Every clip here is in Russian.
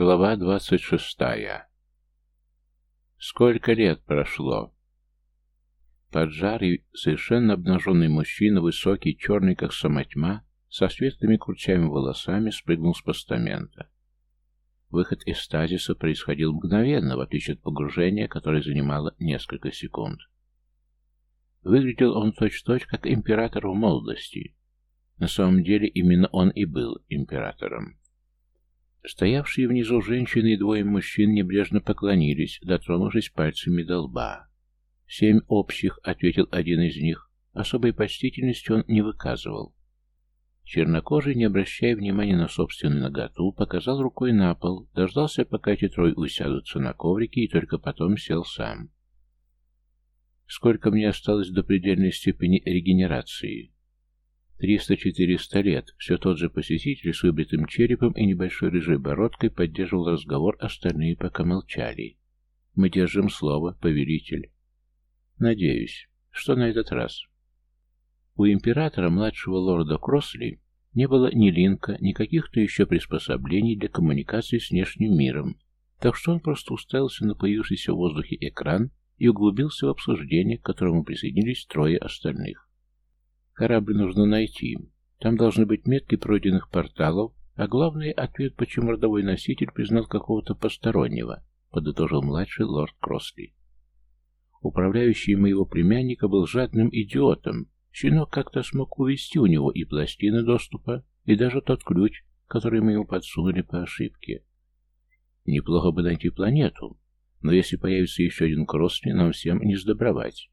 Глава двадцать шестая. Сколько лет прошло? Поджарый, совершенно обнаженный мужчина, высокий, черный, как сама тьма, со светлыми курчавыми волосами спрыгнул с постамента. Выход из стазиса происходил мгновенно, в отличие от погружения, которое занимало несколько секунд. Выглядел он точь-точь, как император в молодости. На самом деле именно он и был императором. Стоявшие внизу женщины и двое мужчин небрежно поклонились, дотронувшись пальцами до лба. «Семь общих», — ответил один из них. Особой почтительности он не выказывал. Чернокожий, не обращая внимания на собственную наготу, показал рукой на пол, дождался, пока эти трое усядутся на коврике, и только потом сел сам. Сколько мне осталось до предельной степени регенерации? Триста-четыреста лет. Все тот же посетитель с выбритым черепом и небольшой рыжей бородкой поддерживал разговор, остальные пока молчали. Мы держим слово, повелитель. Надеюсь, что на этот раз. У императора, младшего лорда Кроссли, не было ни линка, ни каких-то еще приспособлений для коммуникации с внешним миром, так что он просто уставился на появившийся в воздухе экран и углубился в обсуждение, к которому присоединились трое остальных. Корабль нужно найти. Там должны быть метки пройденных порталов, а главный ответ, почему родовой носитель признал какого-то постороннего, подытожил младший лорд Кросли. Управляющий моего племянника был жадным идиотом, Щенок как-то смог увести у него и пластины доступа, и даже тот ключ, который мы ему подсунули по ошибке. Неплохо бы найти планету, но если появится еще один Кроссли, нам всем не сдобровать.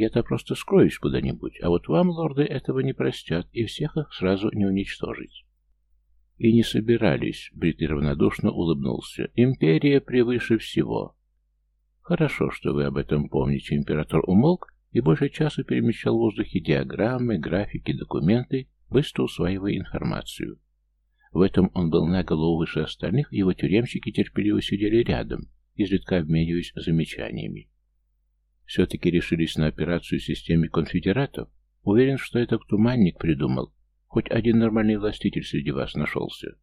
Я-то просто скроюсь куда-нибудь, а вот вам, лорды, этого не простят, и всех их сразу не уничтожить. И не собирались, Брит равнодушно улыбнулся. Империя превыше всего. Хорошо, что вы об этом помните, император умолк и больше часа перемещал в воздухе диаграммы, графики, документы, быстро усваивая информацию. В этом он был на голову выше остальных, его тюремщики терпеливо сидели рядом, изредка обмениваясь замечаниями. Все-таки решились на операцию в системе конфедератов. Уверен, что этот туманник придумал. Хоть один нормальный властитель среди вас нашелся.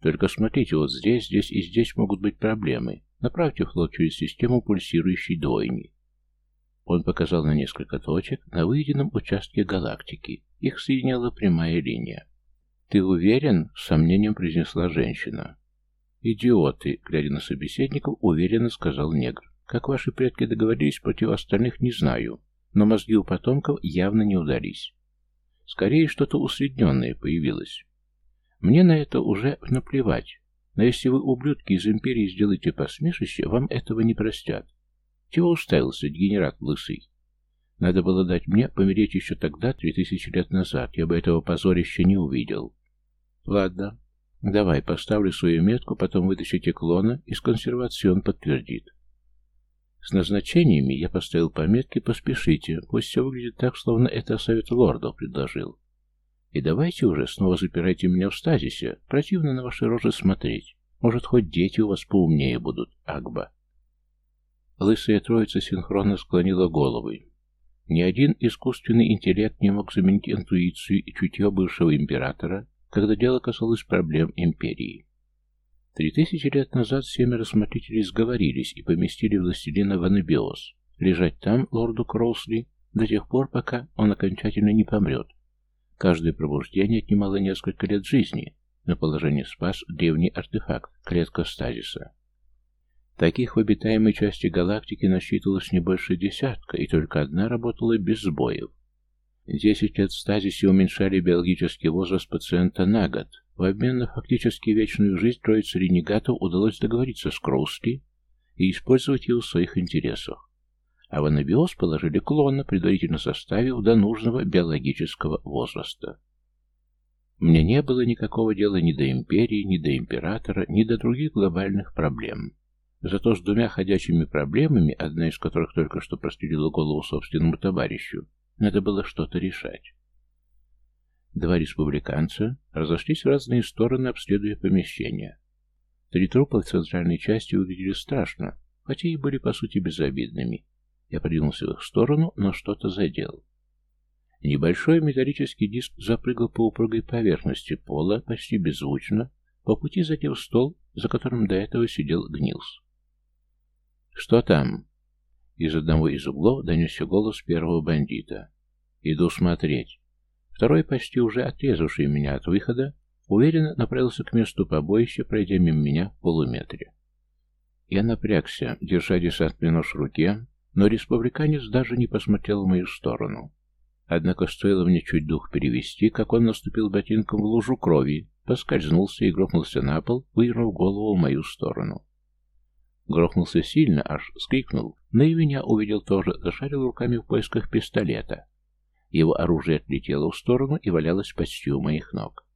Только смотрите, вот здесь, здесь и здесь могут быть проблемы. Направьте флот через систему пульсирующей двойни. Он показал на несколько точек на выеденном участке галактики. Их соединяла прямая линия. «Ты уверен?» — с сомнением произнесла женщина. «Идиоты!» — глядя на собеседников, уверенно сказал негр. «Как ваши предки договорились против остальных, не знаю, но мозги у потомков явно не удались. Скорее, что-то усредненное появилось. Мне на это уже наплевать, но если вы, ублюдки из Империи, сделаете посмешище, вам этого не простят. Чего уставился, дегенерат лысый? Надо было дать мне помереть еще тогда, три тысячи лет назад. Я бы этого позорища не увидел. Ладно. Давай, поставлю свою метку, потом вытащите клона, и с консервацией он подтвердит. С назначениями я поставил пометки «Поспешите», пусть все выглядит так, словно это совет лордов предложил. И давайте уже снова запирайте меня в стазисе, противно на ваши рожи смотреть. Может, хоть дети у вас поумнее будут, Агба. Лысая троица синхронно склонила головы. Ни один искусственный интеллект не мог заменить интуицию и чутье бывшего императора, когда дело касалось проблем империи. Три тысячи лет назад семеро смотрителей сговорились и поместили властелина в анабиоз, лежать там, лорду Кроусли, до тех пор, пока он окончательно не помрет. Каждое пробуждение отнимало несколько лет жизни, но положение спас древний артефакт, клетка стазиса. Таких в обитаемой части галактики насчитывалось не больше десятка, и только одна работала без сбоев. Десять лет в стазисе уменьшали биологический возраст пациента на год. В обмен на фактически вечную жизнь троице ренегатов удалось договориться с Кроусли и использовать его в своих интересах. А в анабиоз положили клона, предварительно составив до нужного биологического возраста. Мне не было никакого дела ни до империи, ни до императора, ни до других глобальных проблем. Зато с двумя ходячими проблемами, одна из которых только что прострелила голову собственному товарищу, надо было что-то решать. Два республиканца разошлись в разные стороны, обследуя помещение. Три трупа в центральной части выглядели страшно, хотя и были по сути безобидными. Я продвинулся в их сторону, но что-то задел. Небольшой металлический диск запрыгал по упругой поверхности пола почти беззвучно, по пути задев стол за которым до этого сидел Гнилс. «Что там?» Из одного из углов донесся голос первого бандита. «Иду смотреть». Второй, почти уже отрезавший меня от выхода, уверенно направился к месту побоища, пройдя мимо меня в полуметре. Я напрягся, держа десантный нож в руке, но республиканец даже не посмотрел в мою сторону. Однако стоило мне чуть дух перевести, как он наступил ботинком в лужу крови, поскользнулся и грохнулся на пол, вывернув голову в мою сторону. Грохнулся сильно, аж скрикнул, но и меня увидел тоже, зашарил руками в поисках пистолета. Его оружие отлетело в сторону и валялось почти у моих ног.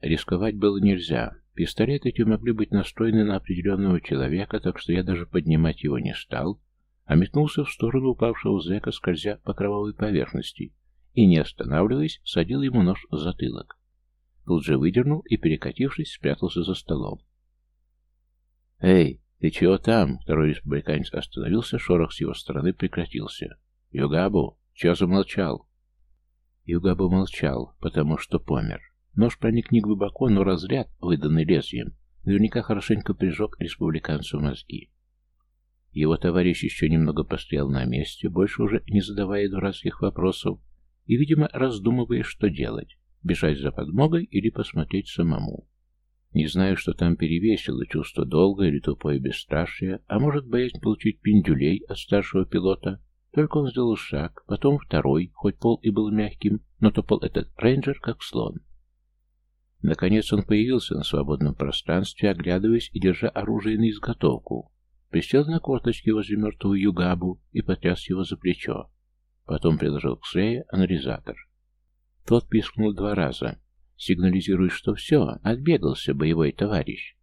Рисковать было нельзя. Пистолеты эти могли быть настроены на определенного человека, так что я даже поднимать его не стал, а метнулся в сторону упавшего зэка, скользя по кровавой поверхности, и, не останавливаясь, садил ему нож в затылок. Тут же выдернул и, перекатившись, спрятался за столом. «Эй, ты чего там?» Второй республиканец остановился, шорох с его стороны прекратился. «Югабу, чего замолчал?» Югабу молчал, потому что помер. Нож проник не глубоко, но разряд, выданный лезвием, наверняка хорошенько прижег республиканцу мозги. Его товарищ еще немного постоял на месте, больше уже не задавая дурацких вопросов, и, видимо, раздумывая, что делать, бежать за подмогой или посмотреть самому. Не знаю, что там перевесило чувство долга или тупое бесстрашие, а может, боязнь получить пиндюлей от старшего пилота. Только он сделал шаг, потом второй, хоть пол и был мягким, но топал этот рейнджер как слон. Наконец он появился на свободном пространстве, оглядываясь и держа оружие на изготовку, Присел на корточки возле мертвого Югабу и потряс его за плечо. Потом приложил к шее анализатор. Тот пискнул два раза, сигнализируя, что все, отбегался боевой товарищ.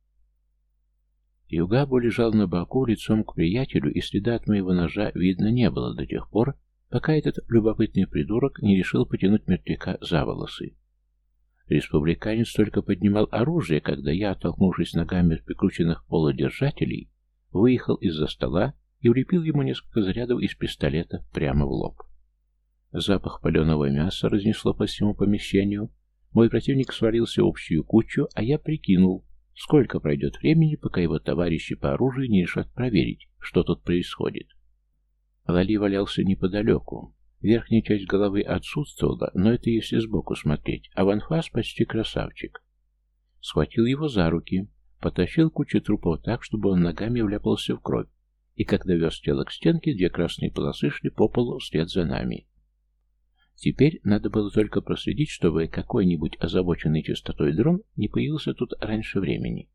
Югабу лежал на боку лицом к приятелю, и следа от моего ножа видно не было до тех пор, пока этот любопытный придурок не решил потянуть мертвяка за волосы. Республиканец только поднимал оружие, когда я, оттолкнувшись ногами от прикрученных полудержателей, выехал из-за стола и влепил ему несколько зарядов из пистолета прямо в лоб. Запах паленого мяса разнесло по всему помещению. Мой противник свалился в общую кучу, а я прикинул, сколько пройдет времени, пока его товарищи по оружию не решат проверить, что тут происходит. Лали валялся неподалеку. Верхняя часть головы отсутствовала, но это если сбоку смотреть, а Ванфас почти красавчик. Схватил его за руки, Потащил кучу трупов так, чтобы он ногами вляпался в кровь, и когда вез тело к стенке, две красные полосы шли по полу вслед за нами. Теперь надо было только проследить, чтобы какой-нибудь озабоченный чистотой дрон не появился тут раньше времени.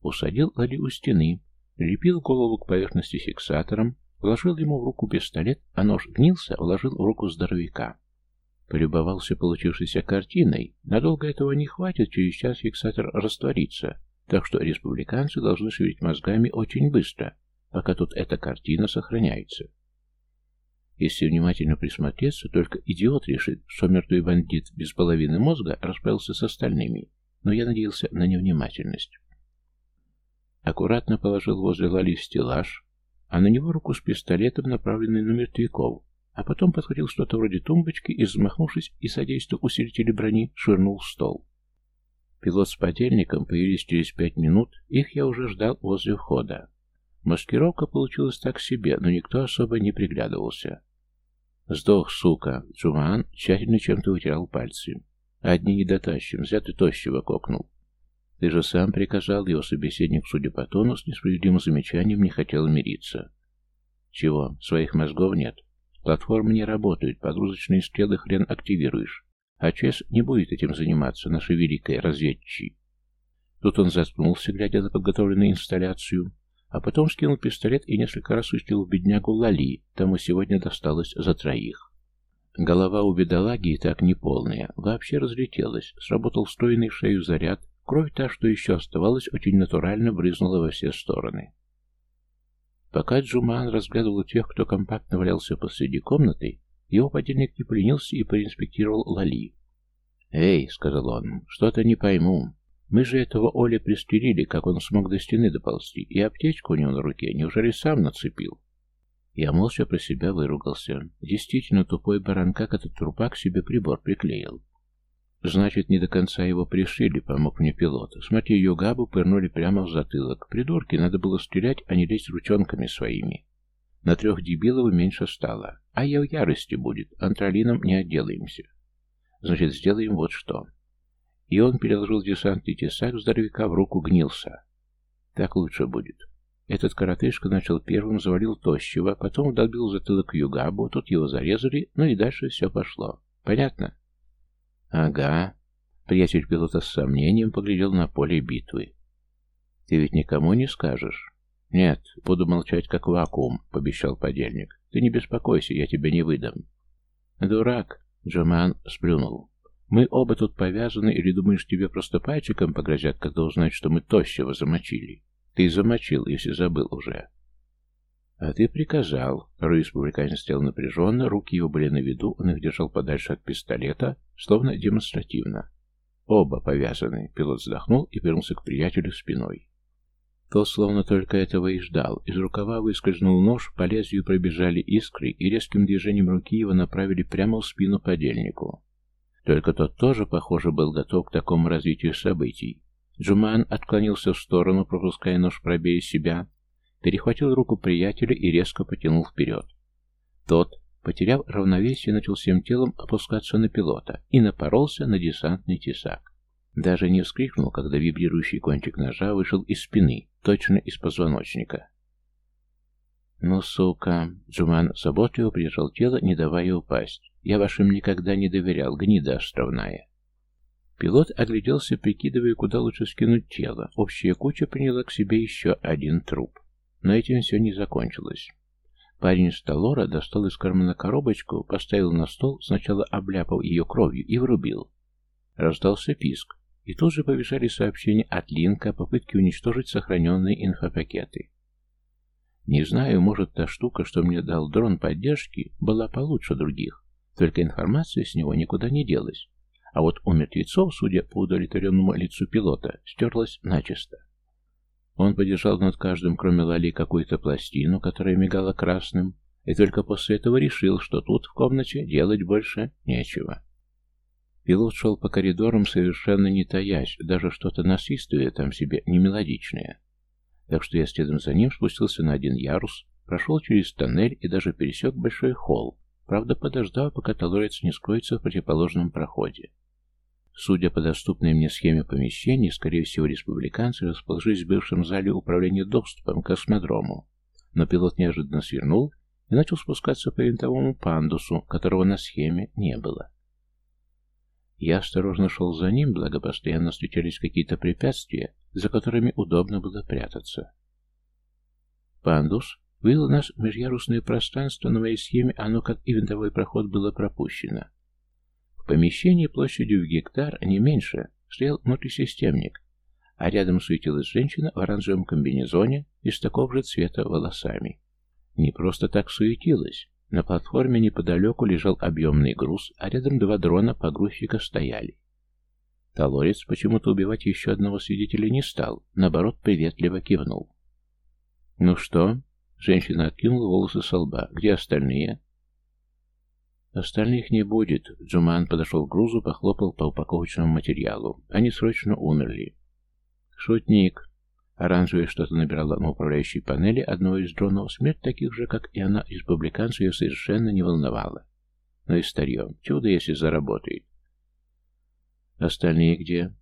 Усадил Лали у стены, лепил голову к поверхности фиксатором, вложил ему в руку пистолет, а нож гнился, вложил в руку здоровяка. Полюбовался получившейся картиной. Надолго этого не хватит, через час фиксатор растворится, так что республиканцы должны шевелить мозгами очень быстро, пока тут эта картина сохраняется. Если внимательно присмотреться, только идиот решит, что мертвый бандит без половины мозга расправился с остальными, но я надеялся на невнимательность. Аккуратно положил возле Лали стеллаж, а на него руку с пистолетом, направленный на мертвяков, а потом подхватил что-то вроде тумбочки и, взмахнувшись и содействуя усилителю брони, швырнул в стол. Пилот с подельником появились через пять минут, их я уже ждал возле входа. Маскировка получилась так себе, но никто особо не приглядывался. «Сдох, сука!» Джумаан тщательно чем-то вытирал пальцы. «Одни не дотащим, зря ты тощего кокнул». «Ты же сам приказал», его собеседник, судя по тону, с несправедливым замечанием не хотел мириться. «Чего, своих мозгов нет? Платформы не работают, погрузочные стрелы хрен активируешь. А ЧС не будет этим заниматься, наши великие разведчики. Тут он заткнулся, глядя на подготовленную инсталляцию, а потом скинул пистолет и несколько раз устил в беднягу Лали, тому сегодня досталось за троих. Голова у бедолаги и так неполная, вообще разлетелась, сработал встроенный в шею заряд, кровь та, что еще оставалась, очень натурально брызнула во все стороны. Пока Джуман разглядывал тех, кто компактно валялся посреди комнаты, его подельник не поленился и проинспектировал Лали. «Эй», — сказал он, — «что-то не пойму. Мы же этого Оля пристрелили, как он смог до стены доползти, и аптечку у него на руке неужели сам нацепил?» Я молча про себя выругался. Действительно, тупой баран, как этот трупак себе прибор приклеил. Значит, не до конца его пришили, помог мне пилот. Смотри, Югабу пырнули прямо в затылок. Придурки, надо было стрелять, а не лезть ручонками своими. На трех дебилов меньше стало. А я в ярости будет, антралином не отделаемся. Значит, сделаем вот что. И он переложил десантный тесак здоровяка в руку гнился. Так лучше будет. Этот коротышка начал первым, завалил тощего, потом долбил затылок Югабу, тут его зарезали, ну и дальше все пошло. Понятно? Ага. Приятель пилота с сомнением поглядел на поле битвы. Ты ведь никому не скажешь? Нет, буду молчать как вакуум, пообещал подельник. Ты не беспокойся, я тебя не выдам. Дурак, Джаман сплюнул. Мы оба тут повязаны, или думаешь, тебе просто пальчиком погрозят, когда узнают, что мы тощего замочили? Ты замочил, если забыл уже. А ты приказал. Второй республиканец стоял напряженно, руки его были на виду, он их держал подальше от пистолета, словно демонстративно. Оба повязаны. Пилот вздохнул и вернулся к приятелю спиной. Тот словно только этого и ждал. Из рукава выскользнул нож, по лезвию пробежали искры, и резким движением руки его направили прямо в спину подельнику. Только тот тоже, похоже, был готов к такому развитию событий. Джуман отклонился в сторону, пропуская нож пробея себя, перехватил руку приятеля и резко потянул вперед. Тот, потеряв равновесие, начал всем телом опускаться на пилота и напоролся на десантный тесак. Даже не вскрикнул, когда вибрирующий кончик ножа вышел из спины, точно из позвоночника. «Ну, сука!» Джуман заботливо прижал тело, не давая упасть. «Я вашим никогда не доверял, гнида островная!» Пилот огляделся, прикидывая, куда лучше скинуть тело. Общая куча приняла к себе еще один труп. Но этим все не закончилось. Парень с Талора достал из кармана коробочку, поставил на стол, сначала обляпал ее кровью и врубил. Раздался писк, и тут же побежали сообщения от Линка о попытке уничтожить сохраненные инфопакеты. Не знаю, может, та штука, что мне дал дрон поддержки, была получше других, только информация с него никуда не делась. А вот у мертвецов, судя по удовлетворенному лицу пилота, стерлась начисто. Он подержал над каждым, кроме Лали, какую-то пластину, которая мигала красным, и только после этого решил, что тут, в комнате, делать больше нечего. Пилот шел по коридорам, совершенно не таясь, даже что-то насвистывая там себе немелодичное. Так что я следом за ним спустился на один ярус, прошел через тоннель и даже пересек большой холл, правда подождал, пока толорец не скроется в противоположном проходе. Судя по доступной мне схеме помещений, скорее всего, республиканцы расположились в бывшем зале управления доступом к космодрому. Но пилот неожиданно свернул и начал спускаться по винтовому пандусу, которого на схеме не было. Я осторожно шел за ним, благо постоянно встречались какие-то препятствия, за которыми удобно было прятаться. Пандус вывел нас в межярусное пространство, на моей схеме оно, как и винтовой проход, было пропущено. В помещении площадью в гектар, не меньше, стоял внутрисистемник, а рядом суетилась женщина в оранжевом комбинезоне и с такого же цвета волосами. Не просто так суетилась. На платформе неподалеку лежал объемный груз, а рядом два дрона-погрузчика стояли. Талорец почему-то убивать еще одного свидетеля не стал, наоборот, приветливо кивнул. «Ну что?» — женщина откинула волосы со лба. «Где остальные?» «Остальных не будет». Джуман подошел к грузу, похлопал по упаковочному материалу. «Они срочно умерли». «Шутник». Оранжевое что-то набирала на управляющей панели одного из дронов. Смерть таких же, как и она, республиканцев ее совершенно не волновала. Но и старьем. Чудо, если заработает. Остальные где?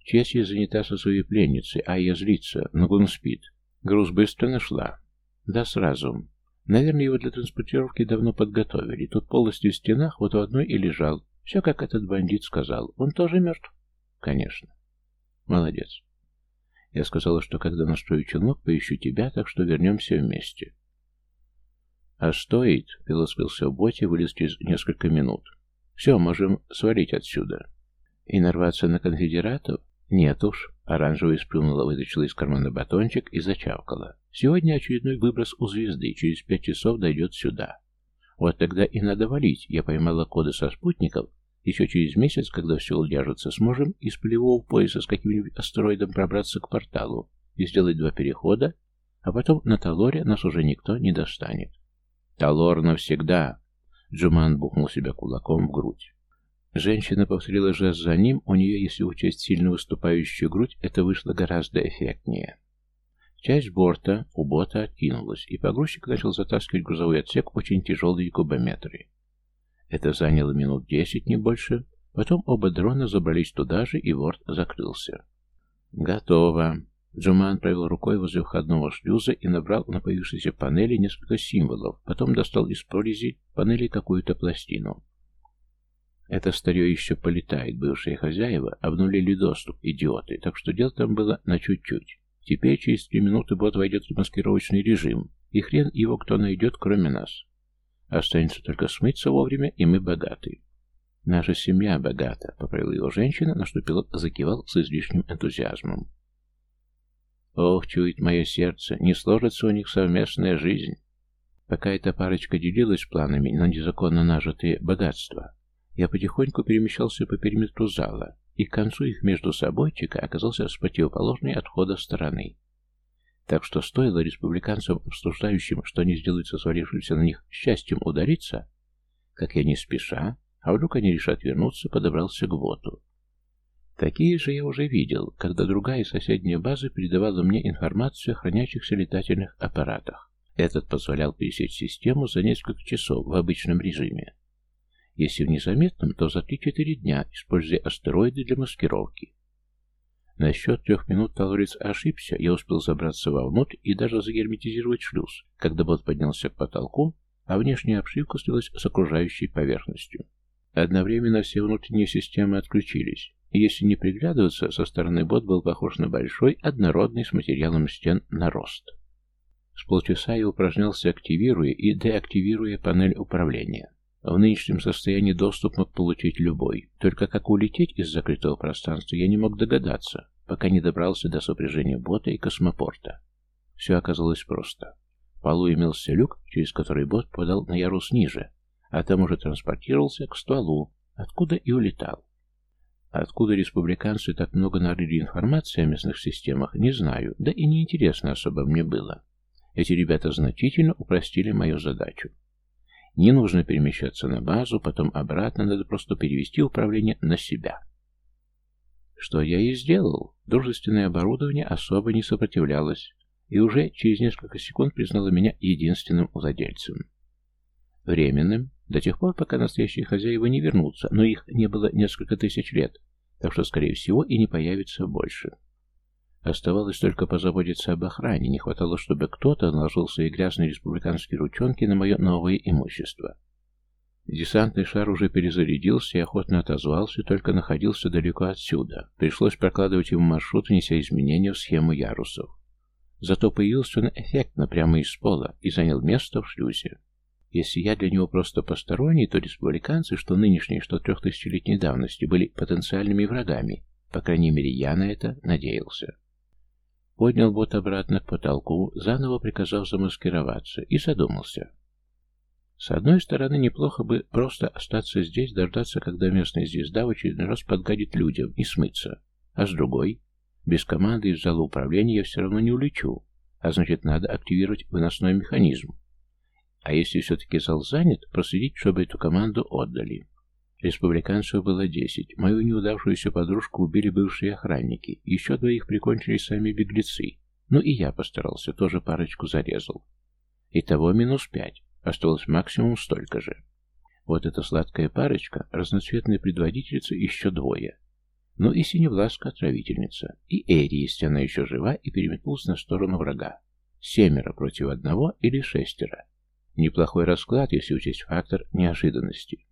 Чесья занята со своей пленницей, а я злится, но он спит. Груз быстро нашла. Да сразу. Наверное, его для транспортировки давно подготовили. Тут полностью в стенах, вот в одной и лежал. Все, как этот бандит сказал. Он тоже мертв? Конечно. Молодец. Я сказала, что когда настрою челнок, поищу тебя, так что вернемся вместе. А стоит, пилот спился в боте, вылез через несколько минут. Все, можем свалить отсюда. И нарваться на конфедератов? Нет уж. Оранжевая сплюнула, вытащила из кармана батончик и зачавкала. Сегодня очередной выброс у звезды, через пять часов дойдет сюда. Вот тогда и надо валить. Я поймала коды со спутников еще через месяц, когда все уляжется, сможем из полевого пояса с каким-нибудь астероидом пробраться к порталу и сделать два перехода, а потом на Талоре нас уже никто не достанет. Талор навсегда! Джуман бухнул себя кулаком в грудь. Женщина повторила жест за ним, у нее, если учесть сильно выступающую грудь, это вышло гораздо эффектнее. Часть борта у бота откинулась, и погрузчик начал затаскивать грузовой отсек очень тяжелые кубометры. Это заняло минут десять, не больше. Потом оба дрона забрались туда же, и борт закрылся. «Готово!» Джуман провел рукой возле входного шлюза и набрал на появившейся панели несколько символов, потом достал из прорези панели какую-то пластину. Это старье еще полетает, бывшие хозяева обнулили доступ, идиоты, так что дело там было на чуть-чуть. Теперь через три минуты бот войдет в маскировочный режим, и хрен его кто найдет, кроме нас. Останется только смыться вовремя, и мы богаты. Наша семья богата, поправила его женщина, на что пилот закивал с излишним энтузиазмом. Ох, чует мое сердце, не сложится у них совместная жизнь. Пока эта парочка делилась планами на незаконно нажитые богатства, я потихоньку перемещался по периметру зала, и к концу их между собойчика оказался с противоположной от стороны. Так что стоило республиканцам, обсуждающим, что они сделают со свалившимся на них счастьем удариться, как я не спеша, а вдруг они решат вернуться, подобрался к боту. Такие же я уже видел, когда другая соседняя база передавала мне информацию о хранящихся летательных аппаратах. Этот позволял пересечь систему за несколько часов в обычном режиме. Если в незаметном, то за 3-4 дня, используя астероиды для маскировки. На счет трех минут Талорец ошибся, я успел забраться вовнутрь и даже загерметизировать шлюз, когда бот поднялся к потолку, а внешняя обшивка слилась с окружающей поверхностью. Одновременно все внутренние системы отключились, и если не приглядываться, со стороны бот был похож на большой, однородный с материалом стен нарост. С полчаса я упражнялся, активируя и деактивируя панель управления. В нынешнем состоянии доступ мог получить любой. Только как улететь из закрытого пространства я не мог догадаться, пока не добрался до сопряжения бота и космопорта. Все оказалось просто. В полу имелся люк, через который бот подал на ярус ниже, а там уже транспортировался к стволу, откуда и улетал. Откуда республиканцы так много нарыли информации о местных системах, не знаю, да и неинтересно особо мне было. Эти ребята значительно упростили мою задачу. Не нужно перемещаться на базу, потом обратно, надо просто перевести управление на себя. Что я и сделал. Дружественное оборудование особо не сопротивлялось, и уже через несколько секунд признало меня единственным владельцем. Временным, до тех пор, пока настоящие хозяева не вернутся, но их не было несколько тысяч лет, так что, скорее всего, и не появится больше. Оставалось только позаботиться об охране, не хватало, чтобы кто-то наложил свои грязные республиканские ручонки на мое новое имущество. Десантный шар уже перезарядился и охотно отозвался, только находился далеко отсюда. Пришлось прокладывать ему маршрут, неся изменения в схему ярусов. Зато появился он эффектно прямо из пола и занял место в шлюзе. Если я для него просто посторонний, то республиканцы, что нынешние, что трехтысячелетней давности, были потенциальными врагами. По крайней мере, я на это надеялся. Поднял бот обратно к потолку, заново приказав замаскироваться, и задумался. С одной стороны, неплохо бы просто остаться здесь, дождаться, когда местная звезда в очередной раз подгадит людям и смыться. А с другой, без команды из зала управления я все равно не улечу, а значит, надо активировать выносной механизм. А если все-таки зал занят, проследить, чтобы эту команду отдали. Республиканцев было десять. Мою неудавшуюся подружку убили бывшие охранники. Еще двоих прикончили сами беглецы. Ну и я постарался, тоже парочку зарезал. Итого минус пять. Осталось максимум столько же. Вот эта сладкая парочка, разноцветная предводительница, еще двое. Ну и синевласка-отравительница. И Эри, если она еще жива, и переметнулась на сторону врага. Семеро против одного или шестеро. Неплохой расклад, если учесть фактор неожиданности.